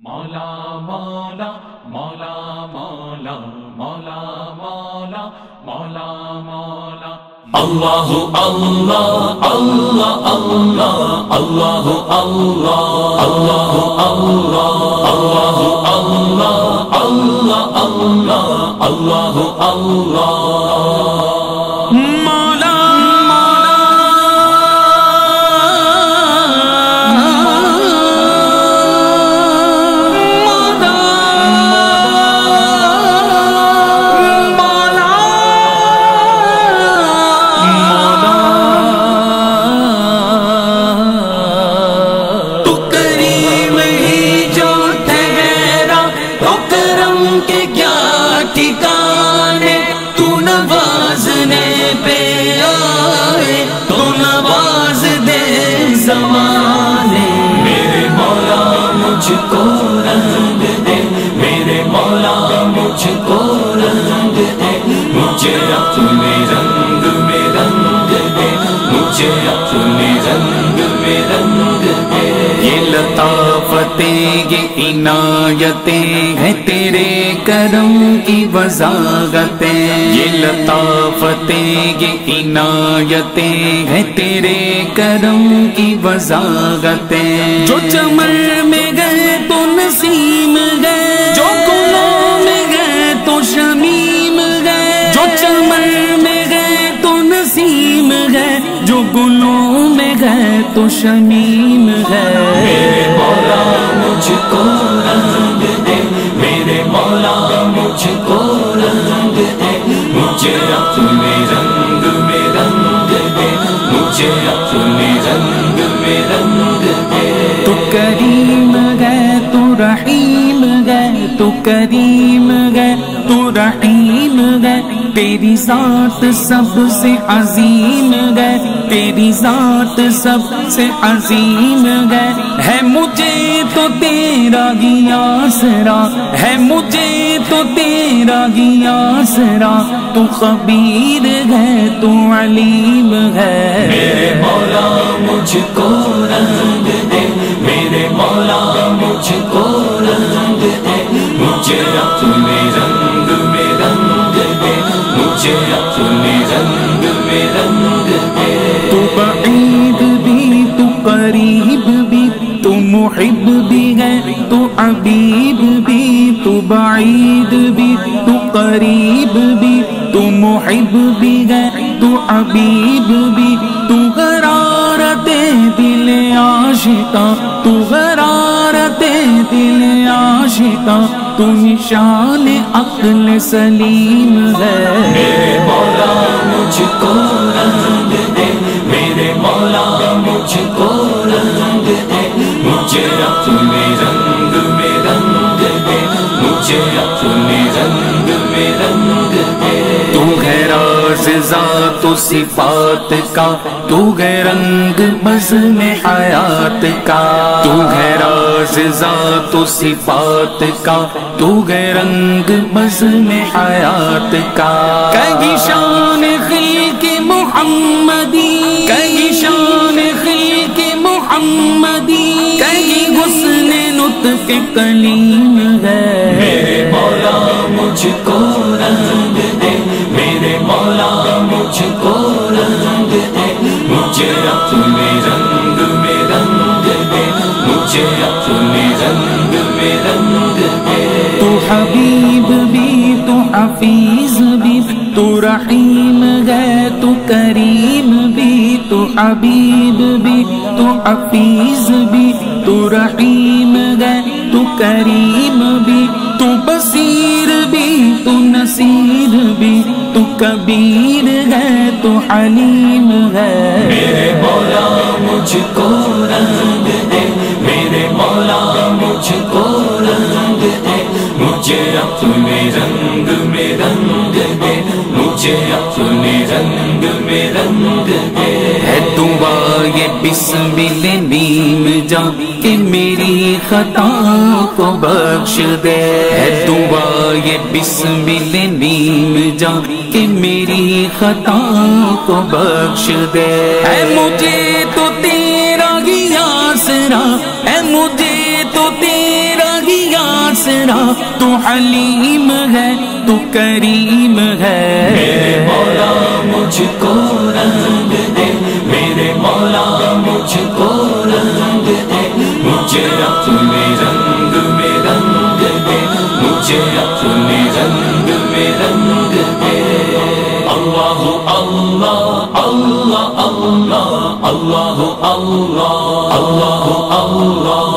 مولا مولا مولا مولا مولا مولا مولا مولا اللہ اللہ اللہ اللہ اللہ اللہ اللہ اللہ اللہ اللہ اللہ اللہ اللہ مجھ کو رنگ دے۔ مجھے اپنے رنگ میں رنگ دے۔ مجھے اپنے رنگ میں رنگ دے۔ یہ لطافتیں یہ عنایتیں ہیں تیرے کرم کی وضاحتیں۔ یہ لطافتیں یہ عنایتیں ہیں تیرے کرم کی وضاحتیں۔ جو چمن میں گئے تو شمیم میرے مولا مجھ کو رنگ دے۔ میرے مولا مجھ کو رنگ دے۔ مجھے اپنے رنگ میں رنگ دے۔ مجھے اپنے رنگ میں رنگ دے۔ تو کریم گئے تو رحیم گئے تو کریم گئے تو رحیم تیری ذات سب سے عظیم گئے تیری ذات سب سے عظیم گئے ہے مجھے تو تیرا گیا سرا، ہے مجھے تو تیرا گیا سرا۔ تو خبیر ہے، تو علیم ہے۔ میرے مولا، مجھ کو رنگ دے۔ قریب بھی، تو محب بھی ہے، تو عبیب بھی۔ تو غرارت دل عاشقا تو غرارت دل عاشقا تو نشان عقل سلیم ہے۔ میرے مولا، مجھ کو رنگ دے۔ میرے مولا راز ذات و صفات کا، تو ہے رنگ بز میں حیات کا۔ تو ہے راز ذات و صفات کا، تو ہے رنگ بز میں حیات کا۔ کئی شان خل کے محمدی کئی شان خل کے محمدی کئی حسن نطق کلیم ہے۔ میرے مولا، مجھ کو کو رنگ دے۔ مجھے اپنے رنگ میں رنگ دے۔ مجھے اپنے رنگ میں رنگ دے۔ تو حبیب بھی، تو حفیظ بھی، تو رحیم گئے تو کریم بھی، تو حبیب بھی، تو حفیظ بھی، تو رحیم گئے تو کریم کبیر ہے، تو حلیم ہے۔ میرے مولا مجھ کو رنگ دے۔ میرے مولا مجھ کو رنگ دے۔ مجھے اپنے رنگ میں رنگ دے۔ مجھے اپنے رنگ میں رنگ دے۔ ہے بسم نیم جا کہ میری خطا کو بخش دے۔ ہے دعا، یہ بسم نیم جا کہ میری خطا کو بخش دے۔ ہے مجھے تو تیرا ہی آسرا ہے مجھے تو تیرا ہی تیرا تو حلیم ہے، تو کریم میرے ہے مولا مجھے اپنے رنگ میں رنگ دے اللہ اللہ اللہ اللہ اللہ اللہ اللہ